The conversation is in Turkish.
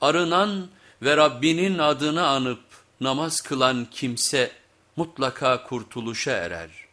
arınan ve Rabbinin adını anıp namaz kılan kimse mutlaka kurtuluşa erer.''